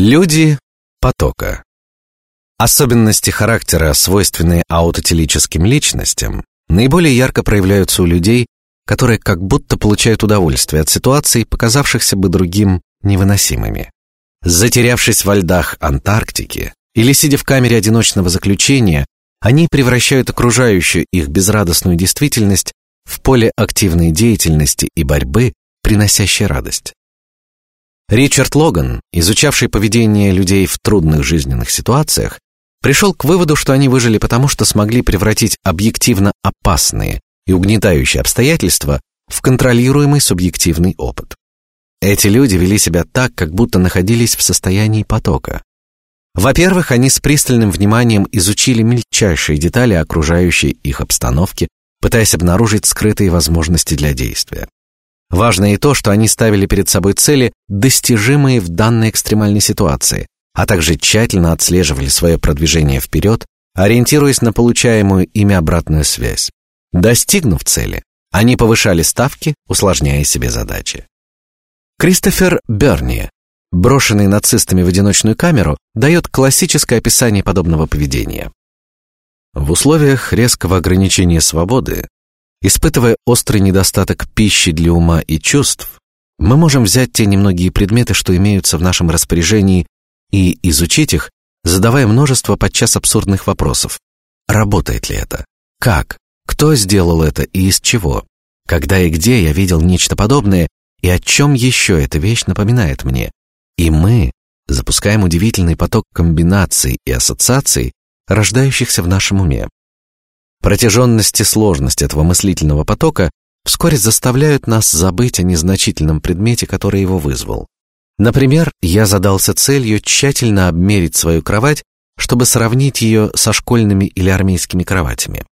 Люди потока. Особенности характера, свойственные аутотелическим личностям, наиболее ярко проявляются у людей, которые как будто получают удовольствие от ситуаций, показавшихся бы другим невыносимыми. Затерявшись во льдах Антарктики или сидя в камере одиночного заключения, они превращают окружающую их безрадостную действительность в поле активной деятельности и борьбы, приносящей радость. Ричард Логан, изучавший поведение людей в трудных жизненных ситуациях, пришел к выводу, что они выжили потому, что смогли превратить объективно опасные и угнетающие обстоятельства в контролируемый субъективный опыт. Эти люди вели себя так, как будто находились в состоянии потока. Во-первых, они с пристальным вниманием изучили мельчайшие детали окружающей их обстановки, пытаясь обнаружить скрытые возможности для действия. Важно и то, что они ставили перед собой цели, достижимые в данной экстремальной ситуации, а также тщательно отслеживали свое продвижение вперед, ориентируясь на получаемую ими обратную связь. Достигнув цели, они повышали ставки, усложняя себе задачи. Кристофер Берни, брошенный нацистами в одиночную камеру, дает классическое описание подобного поведения. В условиях резкого ограничения свободы Испытывая острый недостаток пищи для ума и чувств, мы можем взять те немногие предметы, что имеются в нашем распоряжении, и изучить их, задавая множество подчас абсурдных вопросов. Работает ли это? Как? Кто сделал это и из чего? Когда и где я видел нечто подобное, и о чем еще эта вещь напоминает мне? И мы запускаем удивительный поток комбинаций и ассоциаций, рождающихся в нашем уме. Протяженность и сложность этого мыслительного потока вскоре заставляют нас забыть о незначительном предмете, который его вызвал. Например, я задался целью тщательно обмерить свою кровать, чтобы сравнить ее со школьными или армейскими кроватями.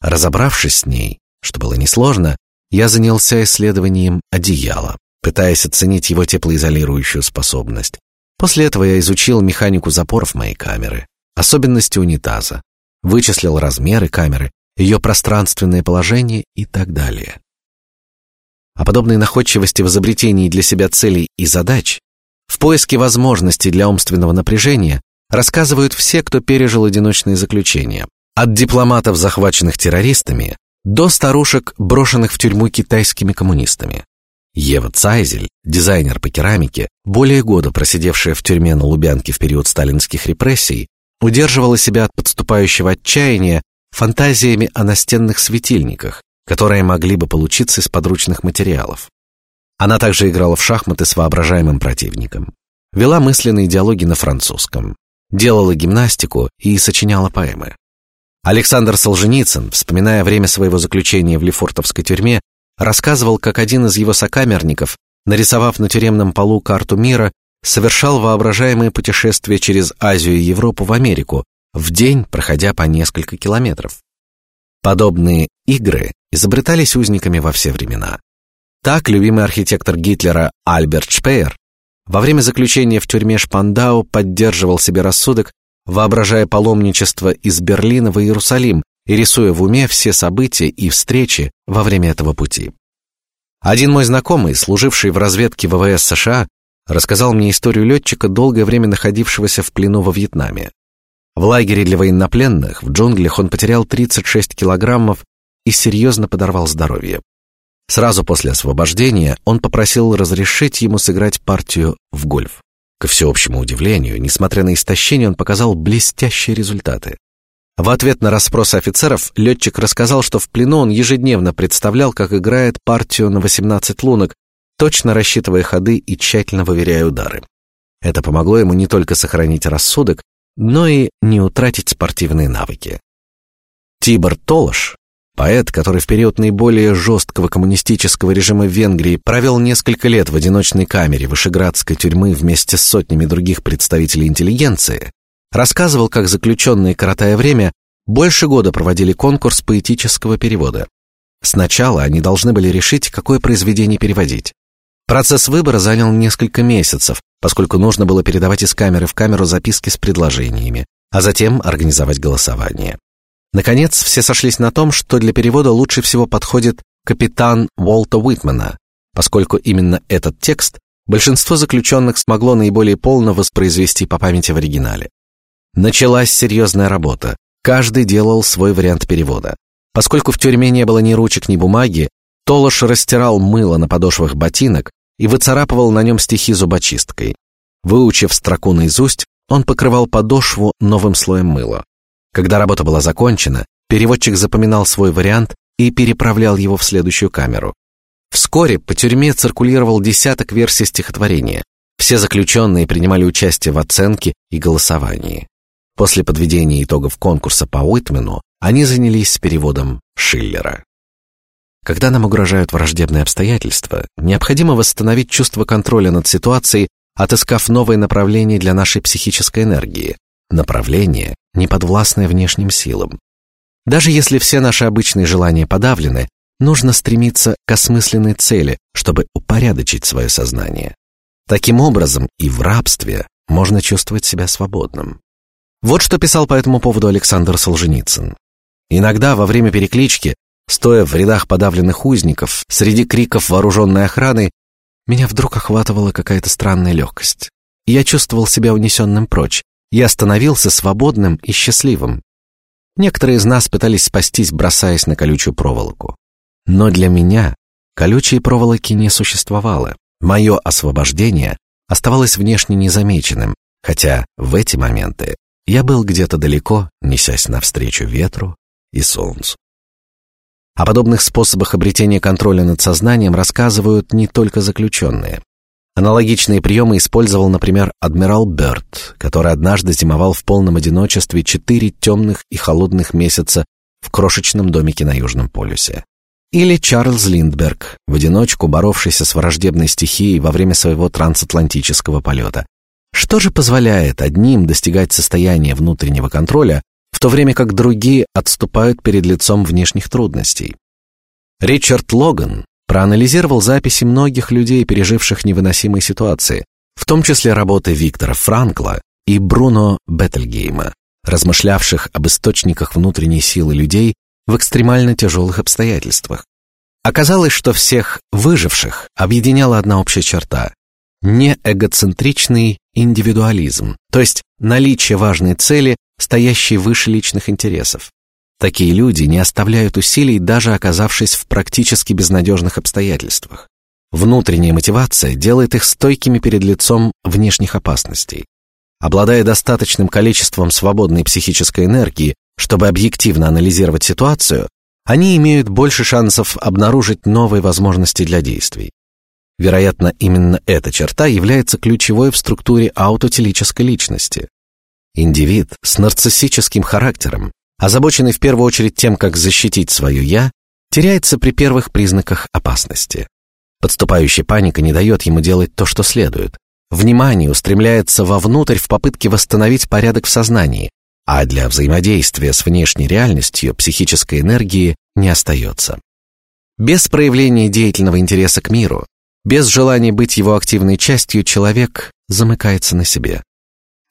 Разобравшись с ней, что было несложно, я занялся исследованием одеяла, пытаясь оценить его теплоизолирующую способность. После этого я изучил механику запоров моей камеры, особенности унитаза, вычислил размеры камеры, ее пространственное положение и так далее. О подобной находчивости в изобретении для себя целей и задач, в поиске возможностей для умственного напряжения рассказывают все, кто пережил одиночные заключения, от дипломатов, захваченных террористами, до старушек, брошенных в тюрьму китайскими коммунистами. Ева Цайзель, дизайнер по керамике, более года просидевшая в тюрьме на Лубянке в период сталинских репрессий, удерживала себя от подступающего отчаяния фантазиями о настенных светильниках, которые могли бы получиться из подручных материалов. Она также играла в шахматы с воображаемым противником, вела мысленные диалоги на французском, делала гимнастику и сочиняла поэмы. Александр Солженицын, вспоминая время своего заключения в Лефортовской тюрьме, рассказывал, как один из его сокамерников, нарисовав на тюремном полу карту мира, совершал воображаемые путешествия через Азию и Европу в Америку, в день проходя по несколько километров. Подобные игры изобретались узниками во все времена. Так любимый архитектор Гитлера Альберт Шпеер во время заключения в тюрьме Шпандау поддерживал себе рассудок, воображая паломничество из Берлина в Иерусалим и рисуя в уме все события и встречи во время этого пути. Один мой знакомый, служивший в разведке ВВС США, рассказал мне историю летчика, долгое время находившегося в плену во Вьетнаме. В лагере для военнопленных в джунглях он потерял 36 килограммов и серьезно подорвал здоровье. Сразу после освобождения он попросил разрешить ему сыграть партию в гольф. К всеобщему удивлению, несмотря на истощение, он показал блестящие результаты. В ответ на расспросы офицеров летчик рассказал, что в плену он ежедневно представлял, как играет партию на 18 лунок, точно рассчитывая ходы и тщательно выверяя удары. Это помогло ему не только сохранить рассудок, но и не утратить спортивные навыки. Тибор Толош, поэт, который в период наиболее жесткого коммунистического режима в Венгрии провел несколько лет в одиночной камере вышеградской тюрьмы вместе с сотнями других представителей интеллигенции, рассказывал, как заключенные, коротая время, больше года проводили конкурс поэтического перевода. Сначала они должны были решить, какое произведение переводить. Процесс выбора занял несколько месяцев, поскольку нужно было передавать из камеры в камеру записки с предложениями, а затем организовать голосование. Наконец, все сошлись на том, что для перевода лучше всего подходит капитан Уолта Уитмана, поскольку именно этот текст большинство заключенных смогло наиболее полно воспроизвести по памяти в оригинале. Началась серьезная работа. Каждый делал свой вариант перевода. Поскольку в тюрьме не было ни ручек, ни бумаги, Толош растирал мыло на подошвах ботинок и выцарапывал на нем стихи зубочисткой. Выучив строку наизусть, он покрывал подошву новым слоем мыла. Когда работа была закончена, переводчик запоминал свой вариант и переправлял его в следующую камеру. Вскоре по тюрьме циркулировал десяток версий стихотворения. Все заключенные принимали участие в оценке и голосовании. После подведения итогов конкурса по Уитмену они занялись переводом Шиллера. Когда нам угрожают враждебные обстоятельства, необходимо восстановить чувство контроля над ситуацией, отыскав новые направления для нашей психической энергии, направление, не подвластное внешним силам. Даже если все наши обычные желания подавлены, нужно стремиться к осмысленной цели, чтобы упорядочить свое сознание. Таким образом, и в рабстве можно чувствовать себя свободным. Вот что писал по этому поводу Александр Солженицын. Иногда во время переклички, стоя в рядах подавленных узников, среди криков вооруженной охраны, меня вдруг охватывала какая-то странная легкость. Я чувствовал себя унесенным прочь. Я становился свободным и счастливым. Некоторые из нас пытались спастись, бросаясь на колючую проволоку. Но для меня колючей проволоки не существовало. Мое освобождение оставалось внешне незамеченным, хотя в эти моменты я был где-то далеко, несясь навстречу ветру и солнцу. О подобных способах обретения контроля над сознанием рассказывают не только заключенные. Аналогичные приемы использовал, например, адмирал Бёрд, который однажды зимовал в полном одиночестве четыре темных и холодных месяца в крошечном домике на Южном полюсе. Или Чарльз Линдберг, в одиночку боровшийся с враждебной стихией во время своего трансатлантического полета. Что же позволяет одним достигать состояния внутреннего контроля, то время как другие отступают перед лицом внешних трудностей? Ричард Логан проанализировал записи многих людей, переживших невыносимые ситуации, в том числе работы Виктора Франкла и Бруно Беттельгейма, размышлявших об источниках внутренней силы людей в экстремально тяжелых обстоятельствах. Оказалось, что всех выживших объединяла одна общая черта не эгоцентричный индивидуализм, то есть наличие важной цели, стоящей выше личных интересов. Такие люди не оставляют усилий, даже оказавшись в практически безнадежных обстоятельствах. Внутренняя мотивация делает их стойкими перед лицом внешних опасностей. Обладая достаточным количеством свободной психической энергии, чтобы объективно анализировать ситуацию, они имеют больше шансов обнаружить новые возможности для действий. Вероятно, именно эта черта является ключевой в структуре аутотелической личности. Индивид с нарциссическим характером, озабоченный в первую очередь тем, как защитить свое я, теряется при первых признаках опасности. Подступающая паника не дает ему делать то, что следует. Внимание устремляется вовнутрь в попытке восстановить порядок в сознании, а для взаимодействия с внешней реальностью психической энергии не остается. Без проявления деятельного интереса к миру, без желания быть его активной частью человек замыкается на себе.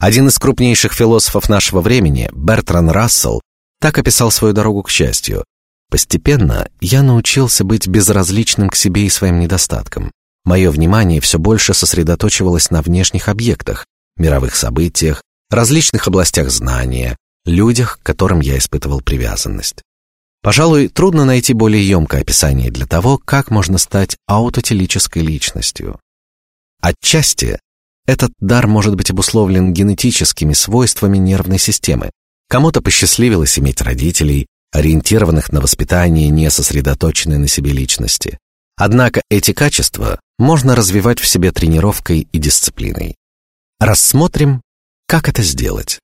Один из крупнейших философов нашего времени, Бертран Рассел, так описал свою дорогу к счастью. Постепенно я научился быть безразличным к себе и своим недостаткам. Мое внимание все больше сосредоточивалось на внешних объектах, мировых событиях, различных областях знания, людях, к которым я испытывал привязанность. Пожалуй, трудно найти более емкое описание для того, как можно стать аутотелической личностью. Отчасти этот дар может быть обусловлен генетическими свойствами нервной системы. Кому-то посчастливилось иметь родителей, ориентированных на воспитание не сосредоточенной на себе личности. Однако эти качества можно развивать в себе тренировкой и дисциплиной. Рассмотрим, как это сделать.